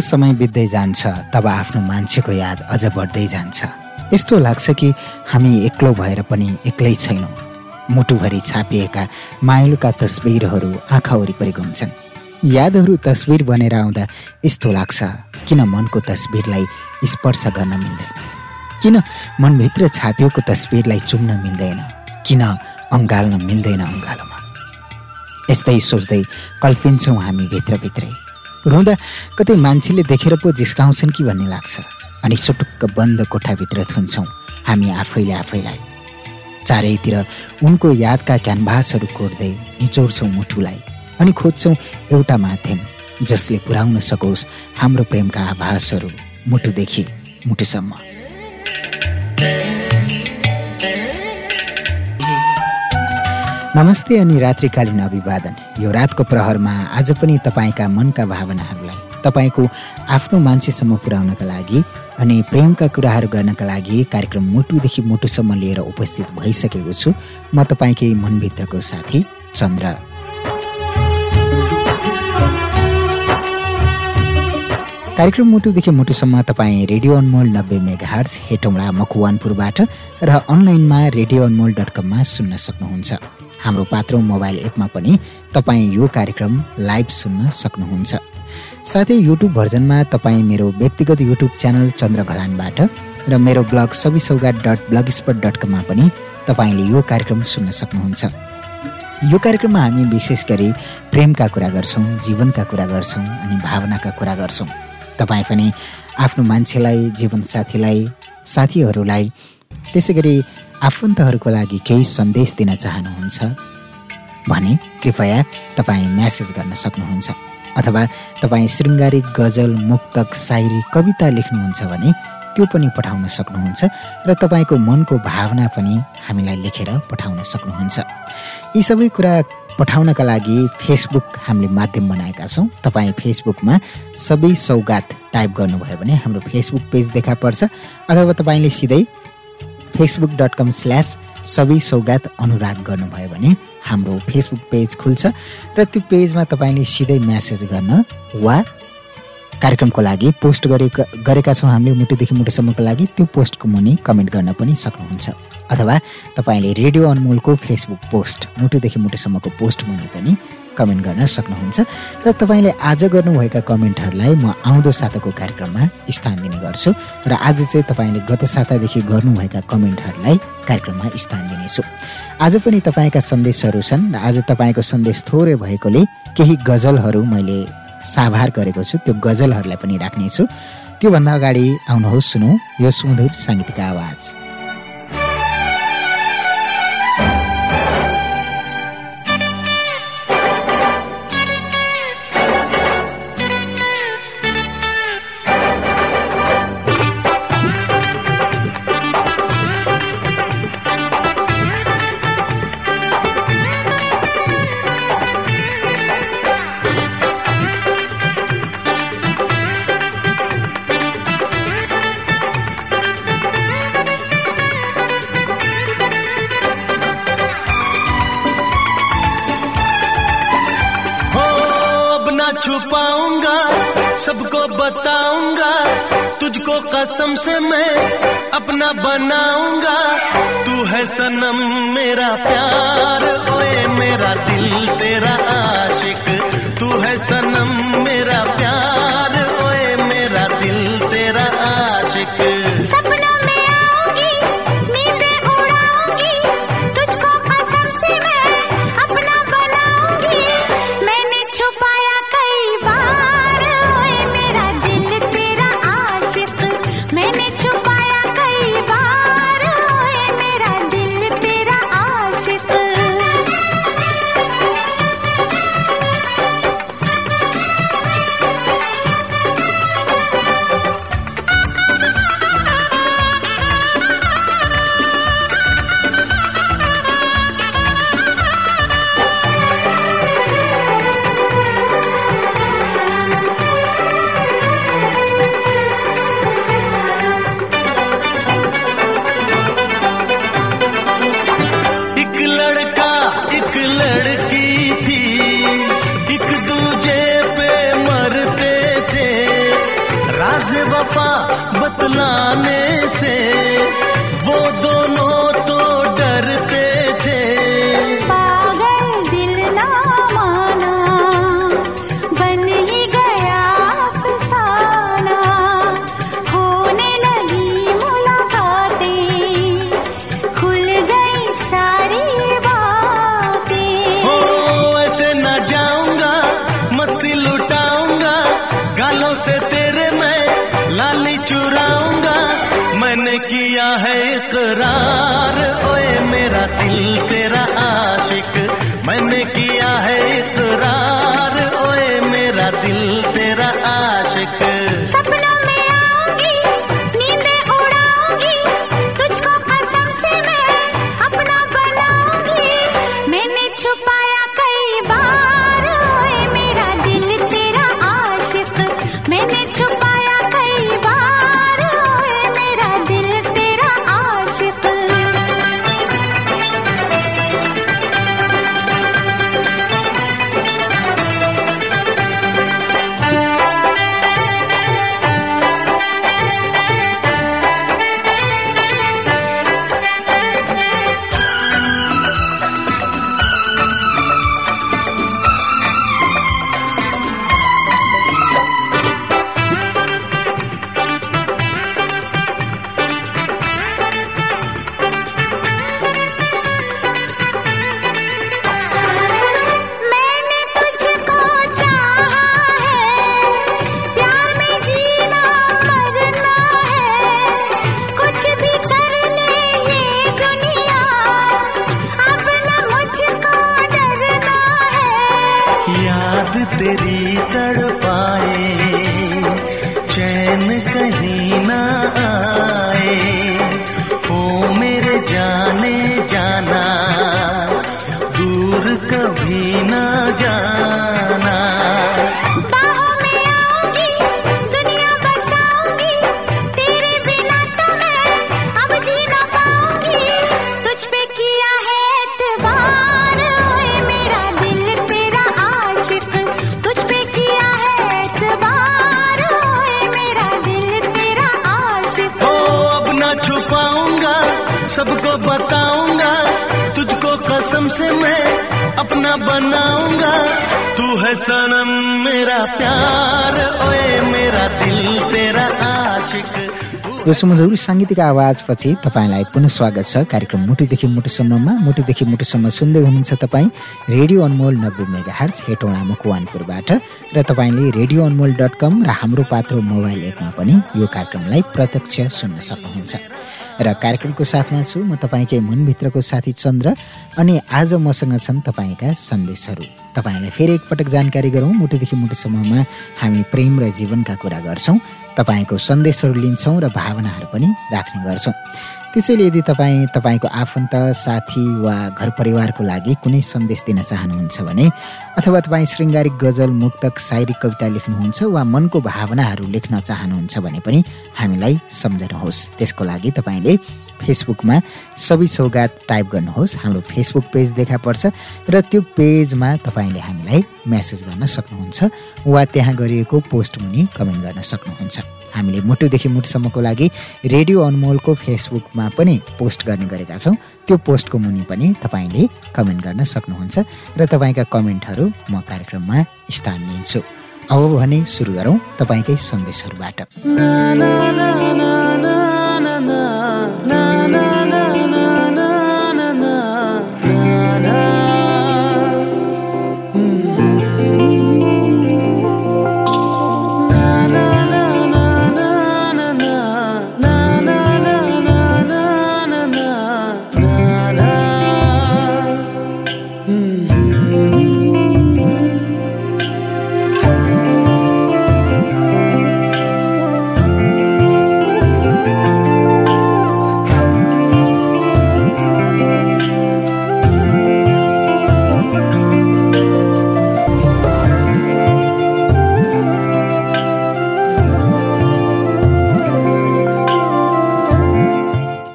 समय बित्दै जान्छ तब आफ्नो मान्छेको याद अझ बढ्दै जान्छ। यस्तो लाग्छ कि हामी एक्लो भएर पनि एक्लै छैनौँ। मुटुभरि छापिएका माइलुका तस्बिरहरू आँखा वरिपरि घुम्छन्। यादहरू तस्बिर बनेर आउँदा यस्तो लाग्छ किन मनको तस्बिरलाई स्पर्श गर्न मिल्दैन? किन मनभित्र छापिएको तस्बिरलाई चुम्न मिल्दैन? किन अँगाल्न मिल्दैन अँगालोमा? यस्तै सोच्दै कल्पिन्छौँ हामी भित्रभित्रै। रुँदा कतै मान्छेले देखेर पो जिस्काउँछन् कि भन्ने लाग्छ। अनि सुटुक्क बन्द कोठाभित्र थुन्छौँ हामी आफैले आफैलाई। चारैतिर उनको यादका क्यानभासहरू कोर्दै निचोड्छौँ मुठुलाई अनि खोज्छौँ एउटा माध्यम जसले पुर्याउन सकोस् हाम्रो प्रेमका आभासहरू मुटुदेखि मुटुसम्म नमस्ते अनि रात्रिकालीन अभिवादन। यो रातको प्रहरमा आज पनि तपाईँका मनका भावनाहरूलाई तपाईँको आफ्नो मान्छेसम्म पुर्याउनका लागि अनि प्रेमका कुराहरू गर्नका लागि कार्यक्रम मुटुदेखि मुटुसम्म लिएर उपस्थित भइसकेको छु। म तपाईँकै मनभित्रको साथी चन्द्र। कार्यक्रम मुटुदेखि मुटुसम्म तपाईँ रेडियो अनमोल नब्बे मेगा हर्स हेटौँडा मकुवानपुरबाट र अनलाइनमा रेडियो अनमोल डट कममा सुन्न सक्नुहुन्छ। हाम्रो पात्रो मोबाइल एपमा पनि तपाईँ यो कार्यक्रम लाइभ सुन्न सक्नुहुन्छ। साथै युट्युब भर्जनमा तपाईँ मेरो व्यक्तिगत युट्युब च्यानल चन्द्र घलानबाट र मेरो blog Sabi Saugat dot blogspot dot कममा पनि तपाईँले यो कार्यक्रम सुन्न सक्नुहुन्छ। यो कार्यक्रममा हामी विशेष गरी प्रेमका कुरा गर्छौँ जीवनका कुरा गर्छौँ अनि भावनाका कुरा गर्छौँ। तपाईँ पनि आफ्नो मान्छेलाई जीवनसाथीलाई साथीहरूलाई त्यसै गरी आफन्तहरूको लागि केही सन्देश दिन चाहनुहुन्छ? भने कृपया तपाईँ म्यासेज गर्न सक्नुहुन्छ। अथवा तपाईँ शृङ्गारिक गजल मुक्तक सायरी कविता लेख्नुहुन्छ भने त्यो पनि पठाउन सक्नुहुन्छ र तपाईँको मनको भावना पनि हामीलाई लेखेर पठाउन सक्नुहुन्छ। यी सबै कुरा पठाउनका लागि फेसबुक हामीले माध्यम बनाएका छौँ। तपाईँ फेसबुकमा सबै सौगात टाइप गर्नुभयो भने हाम्रो फेसबुक पेज देखा पर्छ। अथवा तपाईँले सिधै फेसबुक डट कम स्ल्यास सबै सौगात अनुराग गर्नुभयो भने हाम्रो फेसबुक पेज खुल्छ र त्यो पेजमा तपाईँले सिधै म्यासेज गर्न वा कार्यक्रमको लागि पोस्ट गरेका गरेका छौँ हामीले मुटुदेखि मुटुसम्मको लागि त्यो पोस्टको मुनि कमेन्ट गर्न पनि सक्नुहुन्छ। अथवा तपाईँले रेडियो अनमोलको फेसबुक पोस्ट मुटुदेखि मुटुसम्मको पोस्ट मुनि पनि कमेन्ट गर्न सक्नुहुन्छ र तपाईँले आज गर्नुभएका कमेन्टहरूलाई म आउँदो साताको कार्यक्रममा स्थान दिने गर्छु र आज चाहिँ तपाईँले गत सातादेखि गर्नुभएका कमेन्टहरूलाई कार्यक्रममा स्थान दिनेछु। आज पनि तपाईँका सन्देशहरू छन् आज तपाईँको सन्देश थोरै भएकोले केही गजलहरू मैले साभार गरेको छु त्यो गजलहरूलाई पनि राख्नेछु। त्योभन्दा अगाडि आउनुहोस् सुनौ यो सुमधुर साङ्गीतिक आवाज। कसम से मैं अपना बनाऊँगा। तू है सनम मेरा प्यार, ओए मेरा दिल तेरा आशिक। तू है सनम मेरा प्यार से तेरे मैं लाली चुराऊँगा। मैंने किया है करार ओए मेरा दिल तेरा आशिक। मैंने किया यो सुमधुर साङ्गीतिक आवाजपछि तपाईँलाई पुनः स्वागत छ। कार्यक्रम मुटुदेखि मुटुसम्ममा मुटुदेखि मुटुसम्म सुन्दै हुनुहुन्छ तपाईँ रेडियो अनमोल नब्बे मेगा हर्च हेटौँडा मकुवानपुरबाट। र तपाईँले रेडियो अनमोल डट कम र हाम्रो पात्रो मोबाइल एपमा पनि यो कार्यक्रमलाई प्रत्यक्ष सुन्न सक्नुहुन्छ। र कार्यक्रमको साथमा छु म तपाईँकै मनभित्रको साथी चन्द्र अनि आज मसँग छन् तपाईँका सन्देशहरू। तपाईँलाई फेरि एकपटक जानकारी गरौँ। मुटुदेखि मुटुसम्ममा हामी प्रेम र जीवनका कुरा गर्छौँ। तपाईँको सन्देशहरू लिन्छौँ र भावनाहरू पनि राख्ने गर्छौँ। त्यसैले यदि तपाईँ तपाईँको आफन्त साथी वा घर परिवारको लागि कुनै सन्देश दिन चाहनुहुन्छ भने अथवा तपाईँ शृङ्गारिक गजल मुक्तक सायरी कविता लेख्नुहुन्छ वा मनको भावनाहरू लेख्न चाहनुहुन्छ भने पनि हामीलाई सम्झनुहोस्। त्यसको लागि तपाईँले फेसबुकमा सबै सौगात टाइप गर्नुहोस्। हाम्रो फेसबुक पेज देखा पर्छ र त्यो पेजमा तपाईँले हामीलाई म्यासेज गर्न सक्नुहुन्छ वा त्यहाँ गरिएको पोस्ट मुनि कमेन्ट गर्न सक्नुहुन्छ। हामीले मुटुदेखि मुटुसम्मको लागि रेडियो अनमोलको फेसबुकमा पनि पोस्ट गर्ने गरेका छौँ। त्यो पोस्टको मुनि पनि तपाईँले कमेन्ट गर्न सक्नुहुन्छ र तपाईँका कमेन्टहरू म कार्यक्रममा स्थान दिन्छु। अब भने सुरु गरौँ तपाईँकै सन्देशहरूबाट।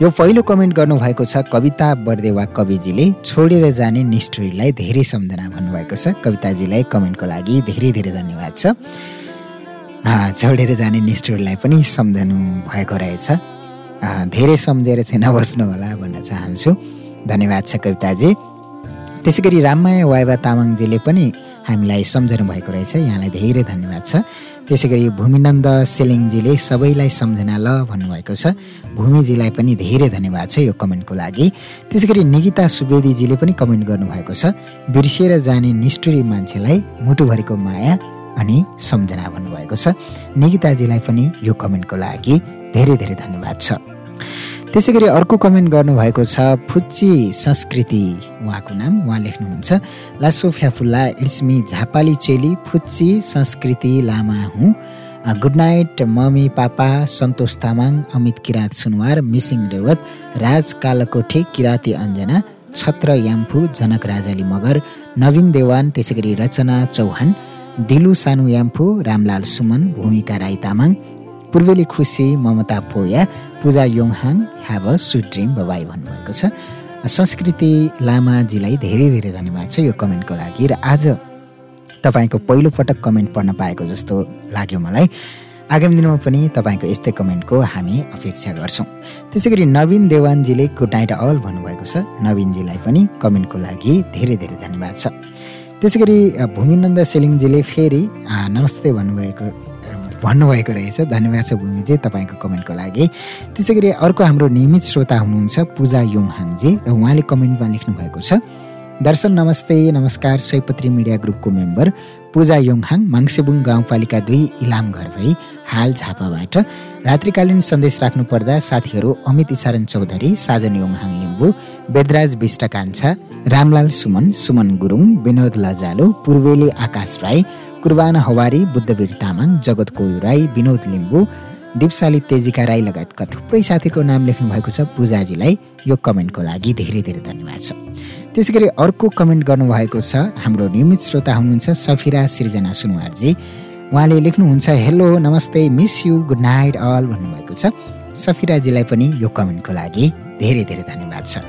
यो पहिलो कमेन्ट गर्नुभएको छ कविता बर्देवा कविजीले छोडेर जाने निष्ठुरीलाई धेरै सम्झना भन्नुभएको छ। कविताजीलाई कमेन्टको लागि धेरै धेरै धन्यवाद छ। छोडेर जाने निष्ठुरीलाई पनि सम्झनु भएको रहेछ। धेरै सम्झेर चाहिँ नबस्नु होला भन्न चाहन्छु। धन्यवाद छ कविताजी। त्यसै गरी राममाया वाइबा तामाङजीले पनि हामीलाई सम्झनु भएको रहेछ। यहाँलाई धेरै धन्यवाद छ। त्यसै गरी भूमिनन्द सेलिङजीले सबैलाई सम्झना ल भन्नुभएको छ। भूमिजीलाई पनि धेरै धन्यवाद छ यो कमेन्टको लागि। त्यसै गरी निकिता सुवेदीजीले पनि कमेन्ट गर्नुभएको छ बिर्सिएर जाने निष्ठुरी मान्छेलाई मुटुभरिको माया अनि सम्झना भन्नुभएको छ। निकिताजीलाई पनि यो कमेन्टको लागि धेरै धेरै धन्यवाद छ। त्यसै गरी अर्को कमेन्ट गर्नुभएको छ फुच्ची संस्कृति। उहाँको नाम उहाँ लेख्नुहुन्छ। लासोफ्या फुल्ला इट्स मी झापाली चेली फुच्ची संस्कृति लामा हुँ। Good night mummy papa Santosh Tamang Amit Kirat Sunuwar Mising Rewat Raj Kalkothe Kirati Anjana Chhatra Yamphu Janak Rajali Magar नवीन देवान त्यसै गरी रचना चौहान दिलु सानु याम्फू रामलाल सुमन भूमिका राई तामाङ पूर्वेली Khusi Mamata Poya Puja Yonghang have a sweet dream Babai भन्नुभएको छ। संस्कृति लामाजीलाई धेरै धेरै धन्यवाद छ यो कमेन्टको लागि र आज तपाईँको पहिलो पटक कमेन्ट पढ्न पाएको जस्तो लाग्यो मलाई। आगामी दिनमा पनि तपाईँको यस्तै कमेन्टको हामी अपेक्षा गर्छौँ। त्यसै गरी नवीन देवानजीले गुड नाइट अल भन्नुभएको छ। नवीनजीलाई पनि कमेन्टको लागि धेरै धेरै धन्यवाद छ। त्यसै गरी भूमिनन्द सेलिङजीले फेरि नमस्ते भन्नुभएको भन्नुभएको रहेछ। धन्यवाद छ भूमिजी तपाईँको कमेन्टको लागि। त्यसै गरी अर्को हाम्रो नियमित श्रोता हुनुहुन्छ पूजा योङहाङजी र उहाँले कमेन्टमा लेख्नु भएको छ दर्शन नमस्ते नमस्कार सयपत्री मिडिया ग्रुपको मेम्बर पूजा योङहाङ माङ्सेबुङ गाउँपालिका दुई इलाम घर भई हाल झापाबाट। रात्रिकालीन सन्देश राख्नु पर्दा साथीहरू अमित इसारन चौधरी साजन योङहाङ लिम्बू बेदराज विष्ट कान्छा रामलाल सुमन सुमन गुरुङ विनोद लजालु पूर्वेली आकाश राई कुर्बाना हवारी बुद्धवीर तामाङ जगत कोयु राई विनोद लिम्बू दिपशाली तेजिका राई लगायतका थुप्रै साथीको नाम लेख्नु भएको छ पूजाजीलाई। यो कमेन्टको लागि धेरै धेरै धन्यवाद छ। त्यसै गरी अर्को कमेन्ट गर्नुभएको छ हाम्रो नियमित श्रोता हुनुहुन्छ सफिरा सृजना सुनवारजी। उहाँले लेख्नुहुन्छ हेलो नमस्ते miss you good night all भन्नुभएको छ। सफिराजीलाई पनि यो कमेन्टको लागि धेरै धेरै धन्यवाद छ।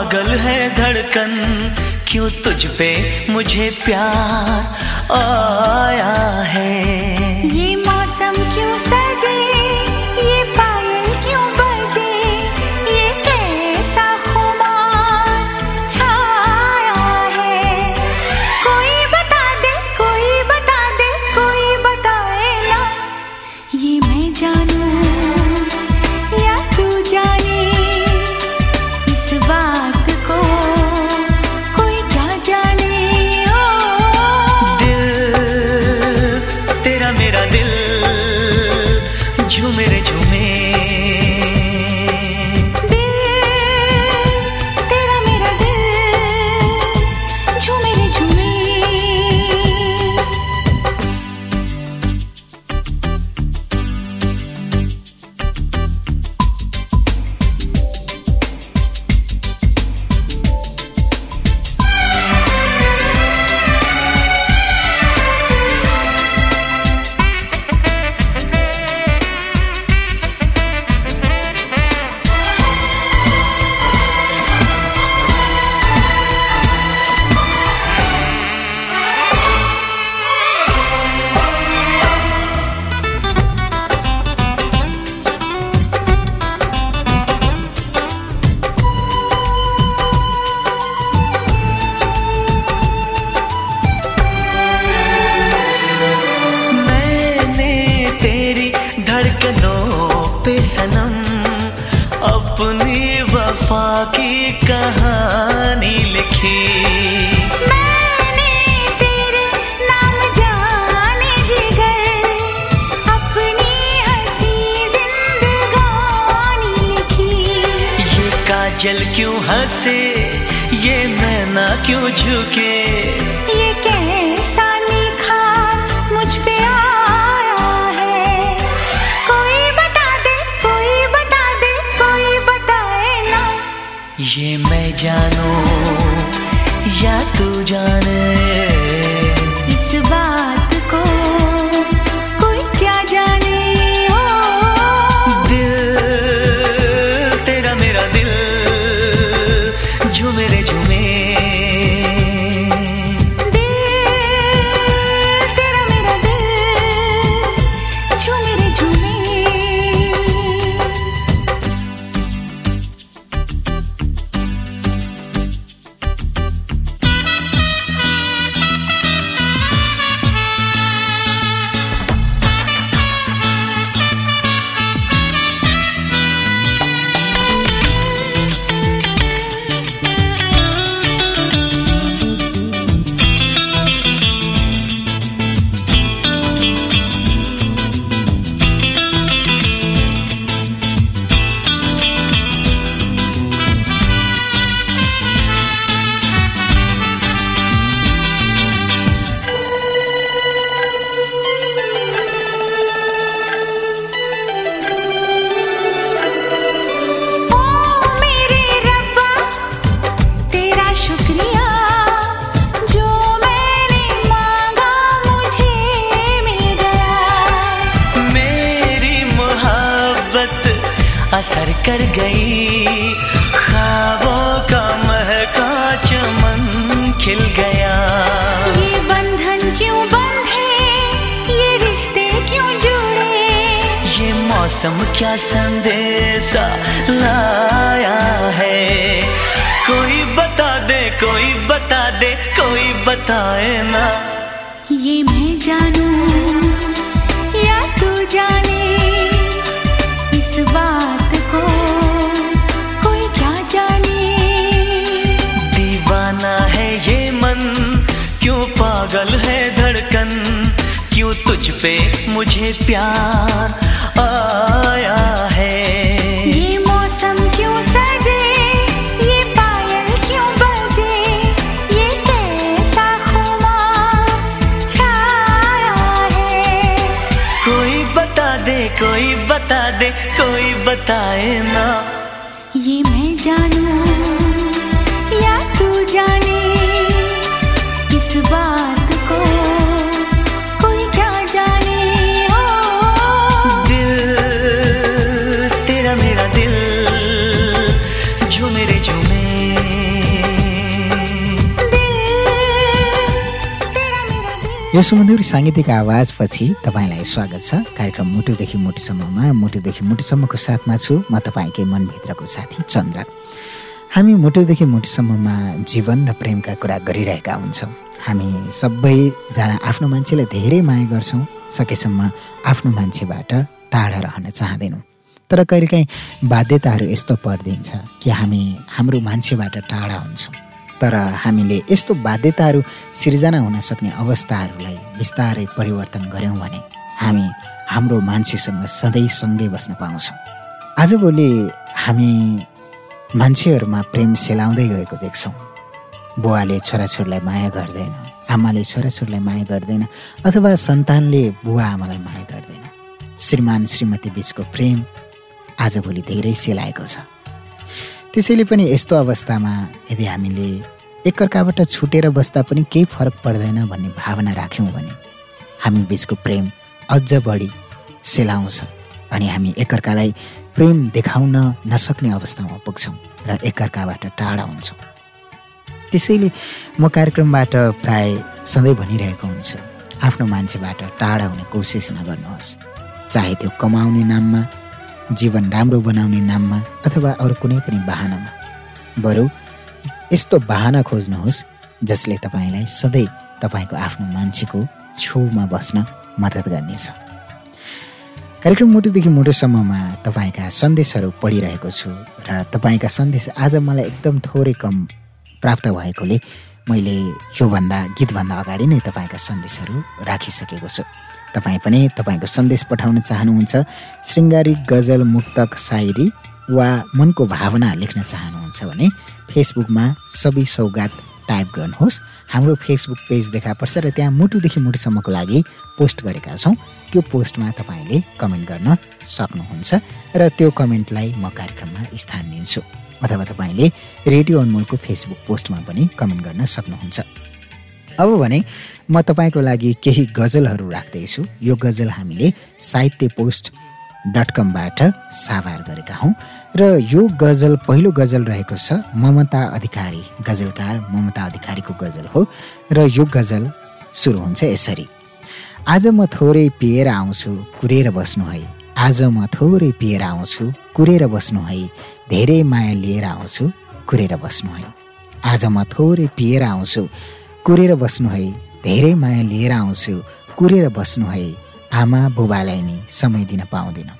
पागल है धड़कन क्यों तुझ पे मुझे प्यार आया है? ये मौसम क्यों सा जल क्यों हंसे? ये मैना क्यों झुके? ये कैसा लिखा मुझ पे आया है? कोई बता दे कोई बता दे कोई बताए ना। ये मैं जानू या तू जाने? यूँ तुझ पे मुझे प्यार आया है। ये मौसम क्यों सजे? ये पायल क्यों बजे? ये कैसा छाया है? कोई बता दे कोई बता दे कोई बताए ना। ये मैं जानू यो सुमधुर साङ्गीतिक आवाजपछि तपाईँलाई स्वागत छ। कार्यक्रम मुटुदेखि मुटुसम्ममा मुटुदेखि मुटुसम्मको साथमा छु म तपाईँकै मनभित्रको साथी चन्द्र। हामी मुटुदेखि मुटुसम्ममा जीवन र प्रेमका कुरा गरिरहेका हुन्छौँ। हामी सबैजना आफ्नो मान्छेलाई धेरै माया गर्छौँ सकेसम्म आफ्नो मान्छेबाट टाढा रहन चाहँदैनौँ। तर कहिलेकाहीँ बाध्यताहरू यस्तो परिदिन्छ कि हामी हाम्रो मान्छेबाट टाढा हुन्छौँ। तर हामीले यस्तो बाध्यताहरू सिर्जना हुन सक्ने अवस्थाहरूलाई बिस्तारै परिवर्तन गऱ्यौँ भने हामी हाम्रो मान्छेसँग सधैँ सँगै बस्न पाउँछौँ। आजभोलि हामी मान्छेहरूमा प्रेम सेलाउँदै गएको देख्छौँ। बुवाले छोराछोरीलाई माया गर्दैन आमाले छोराछोरीलाई माया गर्दैन अथवा सन्तानले बुवा आमालाई माया गर्दैन। श्रीमान श्रीमती बिचको प्रेम आजभोलि धेरै सेलाएको छ। त्यसैले पनि यस्तो अवस्थामा यदि हामीले एकअर्काबाट छुटेर बस्दा पनि केही फरक पर्दैन भन्ने भावना राख्यौँ भने हामी बिचको प्रेम अझ बढी सेलाउँछ अनि हामी एकअर्कालाई प्रेम देखाउन नसक्ने अवस्थामा पुग्छौँ र एकअर्काबाट टाढा हुन्छौँ। त्यसैले म कार्यक्रमबाट प्राय सधैँ भनिरहेको हुन्छु। आफ्नो मान्छेबाट टाढा हुने कोसिस नगर्नुहोस्। चाहे त्यो कमाउने नाममा जीवन राम्रो बनाउने नाममा अथवा अरू कुनै पनि बाहनामा। बरु यस्तो बाहना खोज्नुहोस् जसले तपाईँलाई सधैँ तपाईँको आफ्नो मान्छेको छेउमा बस्न मद्दत गर्नेछ। कार्यक्रम मुटुदेखि मुटुसम्ममा तपाईँका सन्देशहरू पढिरहेको छु र तपाईँका सन्देश आज मलाई एकदम थोरै कम प्राप्त भएकोले मैले योभन्दा गीतभन्दा अगाडि नै तपाईँका सन्देशहरू राखिसकेको छु। तपाईँ पनि तपाईँको सन्देश पठाउन चाहनुहुन्छ शृङ्गारी गजल मुक्तक सायरी वा मनको भावना लेख्न चाहनुहुन्छ भने फेसबुकमा सबै सौगात टाइप गर्नुहोस्। हाम्रो फेसबुक पेज देखा पर्छ र त्यहाँ मुटुदेखि मुटुसम्मको लागि पोस्ट गरेका छौँ। त्यो पोस्टमा तपाईँले कमेन्ट गर्न सक्नुहुन्छ र त्यो कमेन्टलाई म कार्यक्रममा स्थान दिन्छु अथवा तपाईँले रेडियो अनमोलको फेसबुक पोस्टमा पनि कमेन्ट गर्न सक्नुहुन्छ। अब भने म तपाईँको लागि केही गजलहरू राख्दैछु। यो गजल हामीले साहित्य पोस्ट डट कमबाट साभार गरेका हौँ र यो गजल पहिलो गजल रहेको छ ममता अधिकारी। गजलकार ममता अधिकारीको गजल हो र यो गजल सुरु हुन्छ यसरी। आज म थोरै पिएर आउँछु कुरेर बस्नु है। आज म थोरै पिएर आउँछु कुरेर बस्नु है। धेरै माया लिएर आउँछु कुरेर बस्नु है। आज म थोरै पिएर आउँछु कुरेर बस्नु है। धेरै माया लिएर आउँछु कुरेर बस्नु है। आमा बुबालाई नि समय दिन पाउँदिन।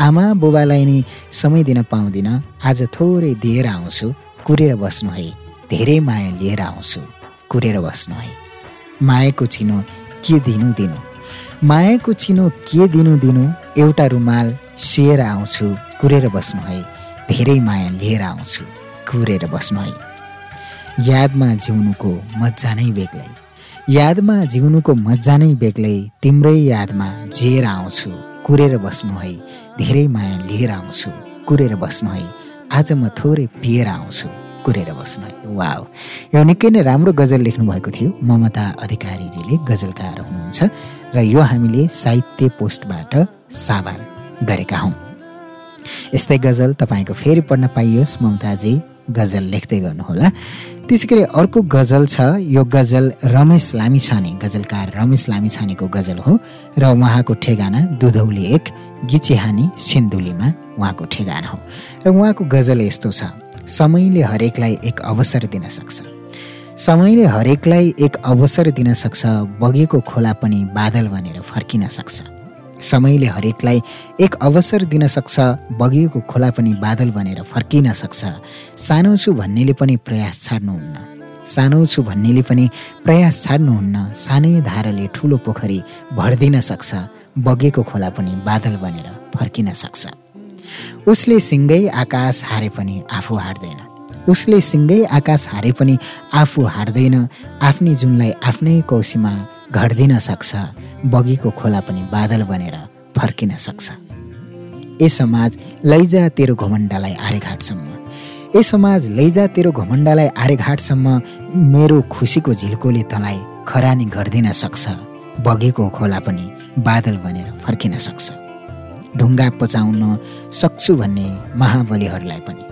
आमा बुबालाई नि समय दिन पाउँदिन। आज थोरै दिएर आउँछु कुरेर बस्नु है। धेरै माया लिएर आउँछु कुरेर बस्नु है। मायाको चिनो के दिनु दिनु? मायाको चिनो के दिनु दिनु? एउटा रुमाल सिएर आउँछु कुरेर बस्नु है। धेरै माया लिएर आउँछु कुरेर बस्नु है। यादमा जिउनुको मजा नै बेग्लै। यादमा जिउनुको मजा नै बेग्लै तिम्रै यादमा जिएर आउँछु कुरेर बस्नु है धेरै माया लिएर आउँछु कुरेर बस्नु है आज म थोरै पिएर आउँछु कुरेर बस्नु है। वा यो निकै नै राम्रो गजल लेख्नुभएको थियो। ममता अधिकारीजीले गजलकार हुनुहुन्छ र यो हामीले साहित्य पोस्टबाट साभार गरेका हौँ। यस्तै गजल तपाईँको फेरि पढ्न पाइयोस्। ममताजी गजल लेख्दै गर्नुहोला। त्यसै गरी अर्को गजल छ। यो गजल रमेश लामिछाने गजलकार रमेश लामिछानेको गजल हो र उहाँको ठेगाना दुधौली एक गिचेहानी सिन्धुलीमा उहाँको ठेगाना हो। र उहाँको गजल यस्तो छ समयले हरेकलाई एक अवसर दिन सक्छ। समयले हरेकलाई एक अवसर दिन सक्छ बगेको खोला पनि बादल बनेर फर्किन सक्छ। समयले हरेकलाई एक अवसर दिन सक्छ बगिएको खोला पनि बादल बनेर फर्किन सक्छ। सानो छु भन्नेले पनि प्रयास छाड्नुहुन्न। सानो छु भन्नेले पनि प्रयास छाड्नुहुन्न। सानै धाराले ठुलो पोखरी भरिदिन सक्छ। बगेको खोला पनि बादल बनेर फर्किन सक्छ। उसले सिङ्गै आकाश हारे पनि आफू हार्दैन। उसले सिङ्गै आकाश हारे पनि आफू हार्दैन। आफ्नै जुनलाई आफ्नै कौसीमा घट्दिन सक्छ। बगेको खोला पनि बादल बनेर फर्किन सक्छ। ए समाज लैजा तेरो घमण्डलाई आर्यघाटसम्म ए समाज लैजा तेरो घमण्डलाई आर्यघाटसम्म मेरो खुसीको झिल्कोले तँलाई खरानी गरिदिन सक्छ। बगेको खोला पनि बादल बनेर फर्किन सक्छ। ढुङ्गा पचाउन सक्छु भन्ने महाबलीहरूलाई पनि।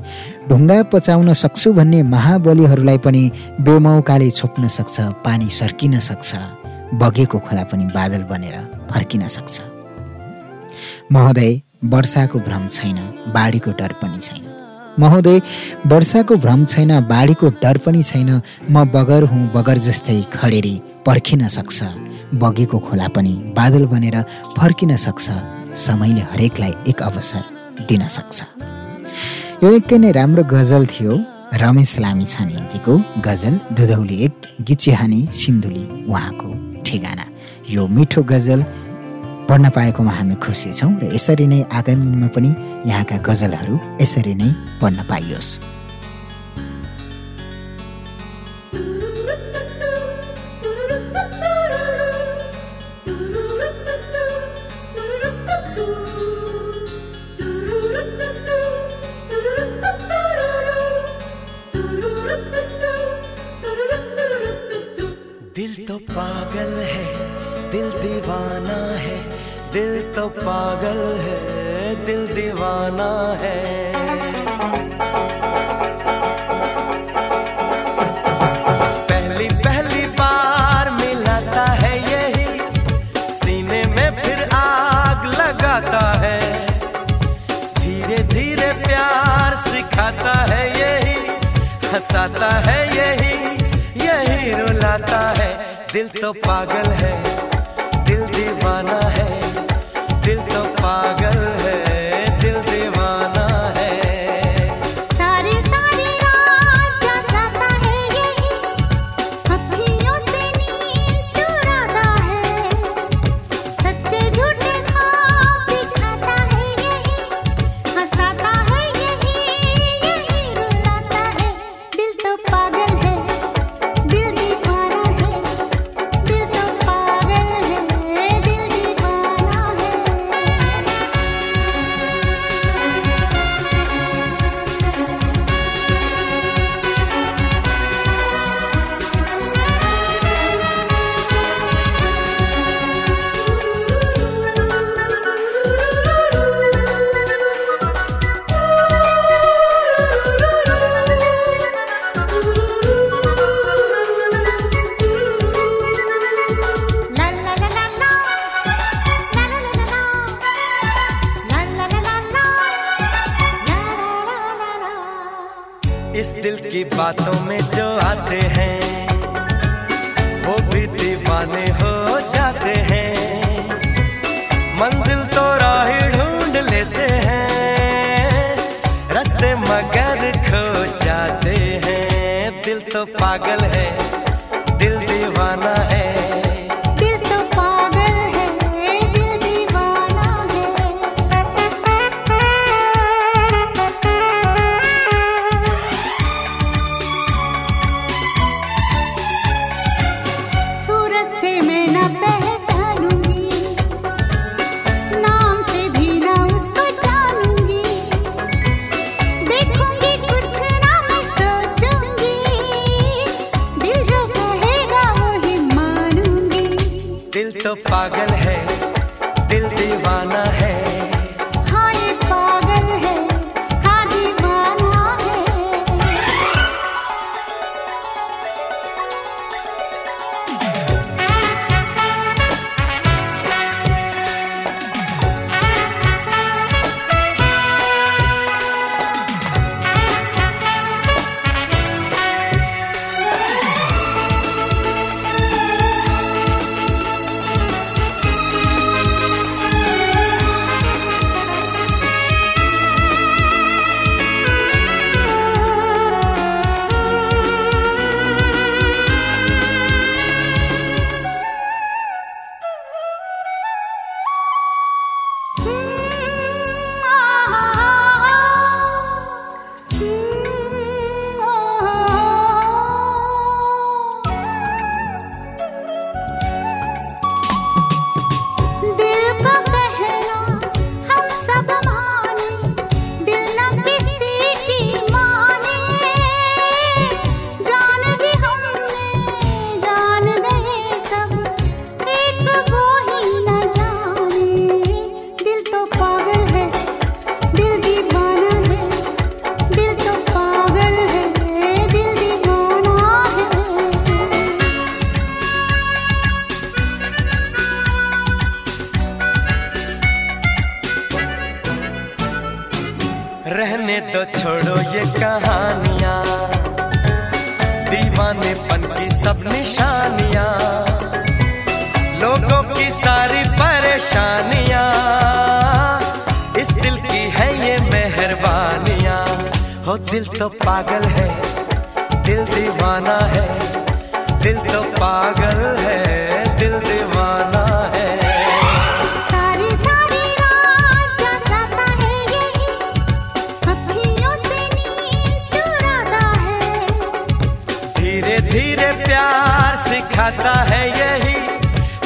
ढुङ्गा पचाउन सक्छु भन्ने महाबलीहरूलाई पनि बेमौकाले छोप्न सक्छ पानी सर्किन सक्छ। बगेको खोला पनि बादल बनेर फर्किन सक्छ। महोदय वर्षाको भ्रम छैन बाढीको डर पनि छैन। महोदय वर्षाको भ्रम छैन बाढीको डर पनि छैन। म बगर हुँ बगर जस्तै खडेरी पर्खिन सक्छ। बगेको खोला पनि बादल बनेर फर्किन सक्छ। समयले हरेकलाई एक अवसर दिन सक्छ। यो निकै नै राम्रो गजल थियो रमेश लामिछानेजीको गजल दुधौली एक गिचिहानी सिन्धुली उहाँको। ठेगाना। यो मिठो गजल पढ्न पाएकोमा हामी खुसी छौँ र यसरी नै आगामी दिनमा पनि यहाँका गजलहरू यसरी नै पढ्न पाइयोस्। पागल है, दिल दीवाना है। पहली पहली बार मिलाता है यही, सीने में फिर आग लगाता है। धीरे धीरे प्यार सिखाता है यही, हंसाता है यही यही रुलाता है। दिल तो पागल है, दिल दीवाना है। प्यार सिखाता है यही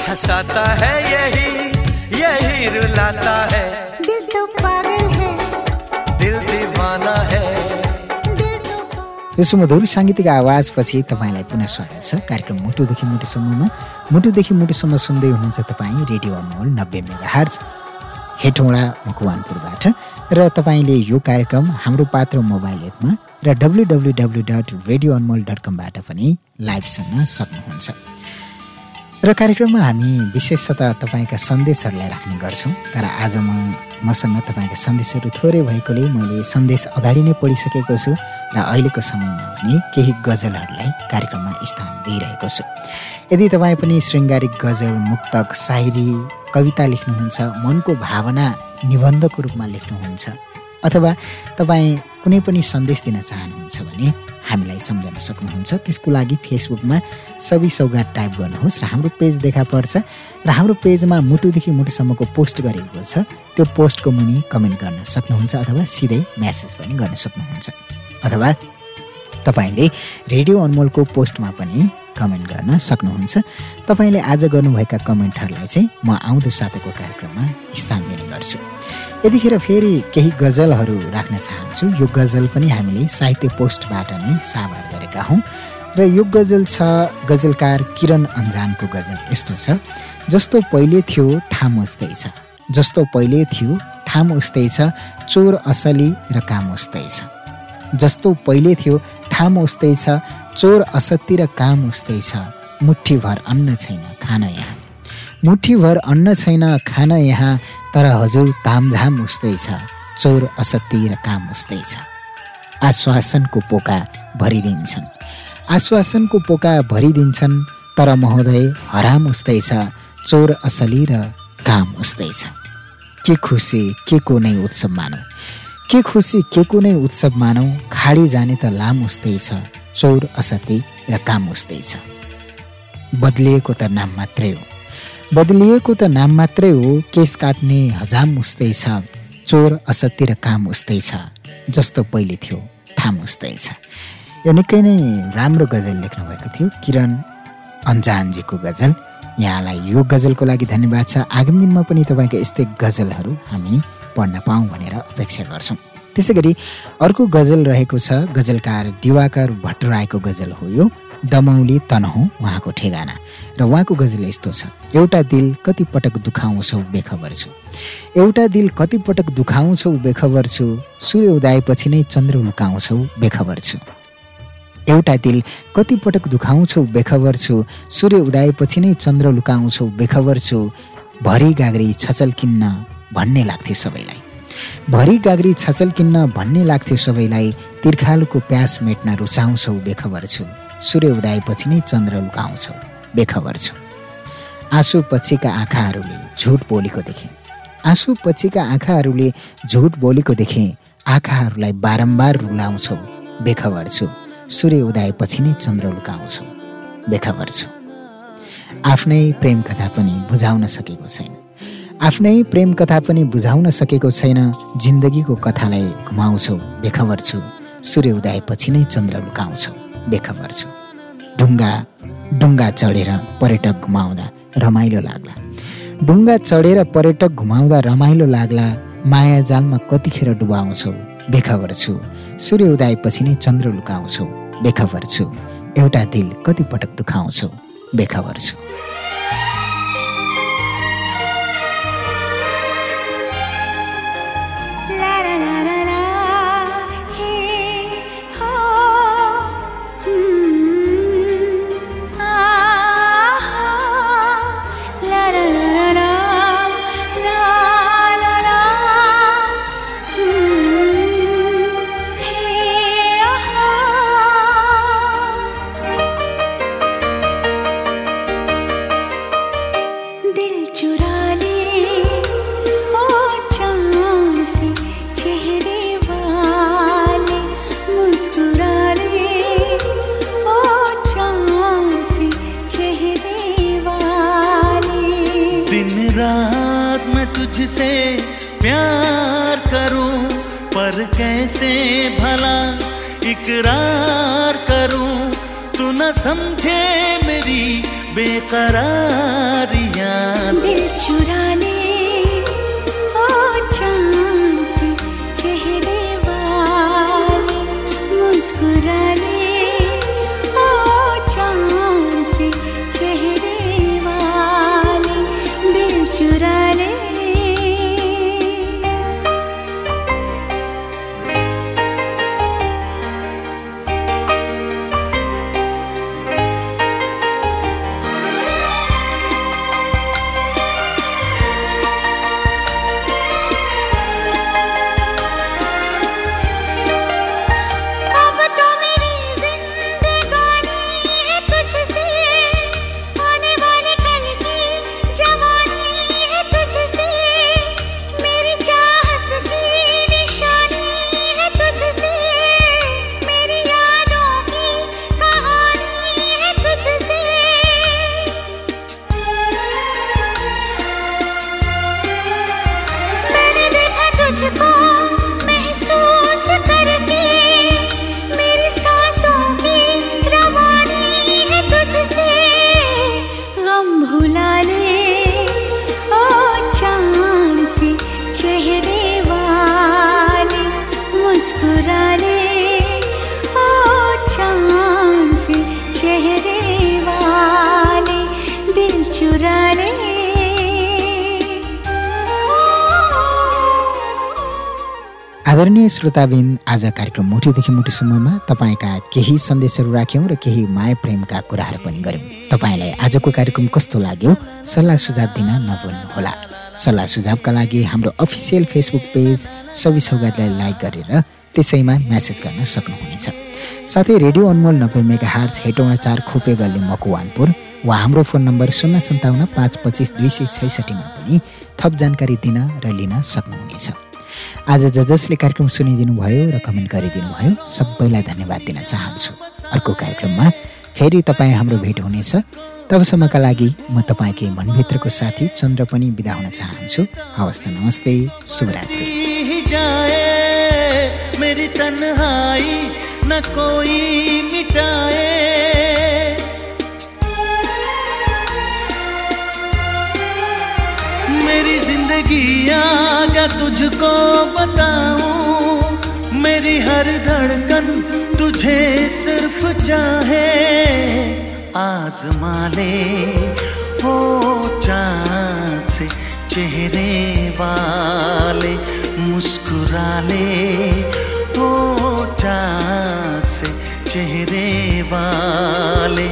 हंसाता है यही यही रुलाता है। दिल तो पागल है। दिल दीवाना है। दिल तो पागल। यो सुमधुर साङ्गीतिक आवाजपछि तपाईँलाई पुनः स्वागत छ। कार्यक्रम मुटुदेखि मुटुसम्ममा। मुटुदेखि मुटुसम्म सुन्दै हुनुहुन्छ तपाईँ रेडियो अनमोल नब्बे मेगा हार्ज हेटौँडा मकवानपुरबाट। र तपाईँले यो कार्यक्रम हाम्रो पात्र मोबाइल एपमा र W W W dot radio Anmol dot कमबाट पनि लाइभ सुन्न सक्नुहुन्छ। र कार्यक्रममा हामी विशेषतः तपाईँका सन्देशहरूलाई राख्ने गर्छौँ तर आज म मसँग तपाईँका सन्देशहरू थोरै भएकोले मैले सन्देश अगाडि नै पढिसकेको छु र अहिलेको समयमा भने केही गजलहरूलाई कार्यक्रममा स्थान दिइरहेको छु। यदि तपाईँ पनि शृङ्गारिक गजल मुक्तक सायरी कविता लेख्नुहुन्छ मनको भावना निबन्धको रूपमा लेख्नुहुन्छ अथवा तपाईँ कुनै पनि सन्देश दिन चाहनुहुन्छ भने हामीलाई सम्झन सक्नुहुन्छ त्यसको लागि फेसबुकमा सबै सौगात टाइप गर्नुहोस् र हाम्रो पेज देखा पर्छ र हाम्रो पेजमा मुटुदेखि मुटुसम्मको पोस्ट गरेको छ त्यो पोस्टको मुनि कमेन्ट गर्न सक्नुहुन्छ अथवा सिधै म्यासेज पनि गर्न सक्नुहुन्छ। अथवा तपाईँले रेडियो अनमोलको पोस्टमा पनि कमेन्ट गर्न सक्नुहुन्छ। तपाईँले आज गर्नुभएका कमेन्टहरूलाई चाहिँ म आउँदो साताको कार्यक्रममा स्थान दिने गर्छु। यतिखेर फेरि केही गजलहरू राख्न चाहन्छु। यो गजल पनि हामीले साहित्य पोस्टबाट नै साभार गरेका हौँ। र यो गजल छ गजलकार किरण अन्जानको गजल यस्तो छ जस्तो पहिले थियो ठाम उस्तै छ। जस्तो पहिले थियो ठाम उस्तै छ। चोर असली र काम उस्तै छ। जस्तो पहिले थियो ठाम उस्तै छ। चोर असत्य र काम उस्तै छ। मुठीभर अन्न छैन खान यहाँ। मुठीभर अन्न छैन खान यहाँ तर हजुर तामझाम उस्तै छ। चोर असत्य र काम उस्तै छ। आश्वासनको पोका भरिदिन्छन्। आश्वासनको पोका भरिदिन्छन् तर महोदय हराम उस्तै छ। चोर असली र काम उस्तै छ। के खुसी के को नै उत्सव मानौ? के खुसी के को नै उत्सव मानौ? खाडी जाने त लाम उस्तै छ। चोर असत्य र काम उस्तै छ। बदलिएको त नाम मात्रै हो। बदलिएको त नाम मात्रै हो केस काट्ने हजाम उस्तै छ। चोर असत्य र काम उस्तै छ जस्तो पहिले थियो ठाम उस्तै छ। यो निकै नै राम्रो गजल लेख्नुभएको थियो। किरण अन्जानजीको गजल। यहाँलाई यो गजलको लागि धन्यवाद छ। आगामी दिनमा पनि तपाईँको यस्तै गजलहरू हामी पढ्न पाऊँ भनेर अपेक्षा गर्छौँ। त्यसै गरी अर्को गजल रहेको छ गजलकार दिवाकर भट्टराईको गजल हो यो दमौली तनहुँ उहाँको ठेगाना। र उहाँको गजल यस्तो छ एउटा दिल कति पटक दुखाउँछौ बेखबर छु। एउटा दिल कति पटक दुखाउँछौ बेखबर छु। सूर्य उदाएपछि नै चन्द्र लुकाउँछौ बेखबर छु। एउटा दिल कति पटक दुखाउँछौ बेखबर छु। सूर्य उदाएपछि नै चन्द्र लुकाउँछौ बेखबर छु। भरि गाग्री छचल किन्न भन्ने लाग्थ्यो सबैलाई। भरि गाग्री छचल किन्न भन्ने लाग्थ्यो सबैलाई तिर्खालुको प्यास मेट्न रुचाउँछौ बेखबर छु। सूर्य उदाएपछि नै चन्द्र लुकाउँछौ बेखबर छु। आँसु पछिका आँखाहरूले झुट बोलेको देखेँ। आँसु पछिका आँखाहरूले झुट बोलेको देखेँ। आँखाहरूलाई बारम्बार रुलाउँछौ बेखबर छु। सूर्य उदाएपछि नै चन्द्र लुकाउँछौ बेखबर छु। आफ्नै प्रेम कथा पनि बुझाउन सकेको छैन। आफ्नै प्रेम कथा पनि बुझाउन सकेको छैन जिन्दगीको कथालाई घुमाउँछौ बेखबर छु सूर्य उदाएपछि नै चन्द्र लुकाउँछौ बेखबर छु ढुङ्गा डुङ्गा चढेर पर्यटक घुमाउँदा रमाइलो लाग्ला। डुङ्गा चढेर पर्यटक घुमाउँदा रमाइलो लाग्ला माया जालमा कतिखेर डुबाउँछौ बेखबर छु सूर्य उदाएपछि नै चन्द्र लुकाउँछौ बेखबर छु एउटा दिल कति पटक दुखाउँछौ बेखबर छु समझे मेरी बेकरारियाँ। दिल चुरा आदरणीय श्रोताबिन आज कार्यक्रम मुठीदेखि मुठीसम्ममा तपाईँका केही सन्देशहरू राख्यौँ र केही माया प्रेमका कुराहरू पनि गऱ्यौँ। तपाईँलाई आजको कार्यक्रम कस्तो लाग्यो सल्लाह सुझाव दिन नभुल्नुहोला। सल्लाह सुझावका लागि हाम्रो अफिसियल फेसबुक पेज सबै सौगातलाई लाइक गरेर त्यसैमा म्यासेज गर्न सक्नुहुनेछ। साथै रेडियो अनमोल नब्बे मेगा हार्स हेटौँडा चार खोपे गल्ली मकुवानपुर वा हाम्रो फोन नम्बर शून्य सन्ताउन्न पाँच पच्चिस दुई सय छैसठीमा पनि थप जानकारी दिन र लिन सक्नुहुनेछ। आज ज जसले कार्यक्रम सुनिदिनु भयो र कमेन्ट गरिदिनु भयो सबैलाई धन्यवाद दिन चाहन्छु। अर्को कार्यक्रममा फेरि तपाईँ हाम्रो भेट हुनेछ। तबसम्मका लागि म तपाईँकै मनभित्रको साथी चन्द्र पनि बिदा हुन चाहन्छु। हवस् त नमस्ते शुभरात्रि। मिटाए। तुझको बताऊँ, मेरी हर धड़कन तुझे सिर्फ़ चाहे। आजमा ले हो चाँद से चेहरे वाले, मुस्कुरा ले हो चाँद से चेहरे वाले।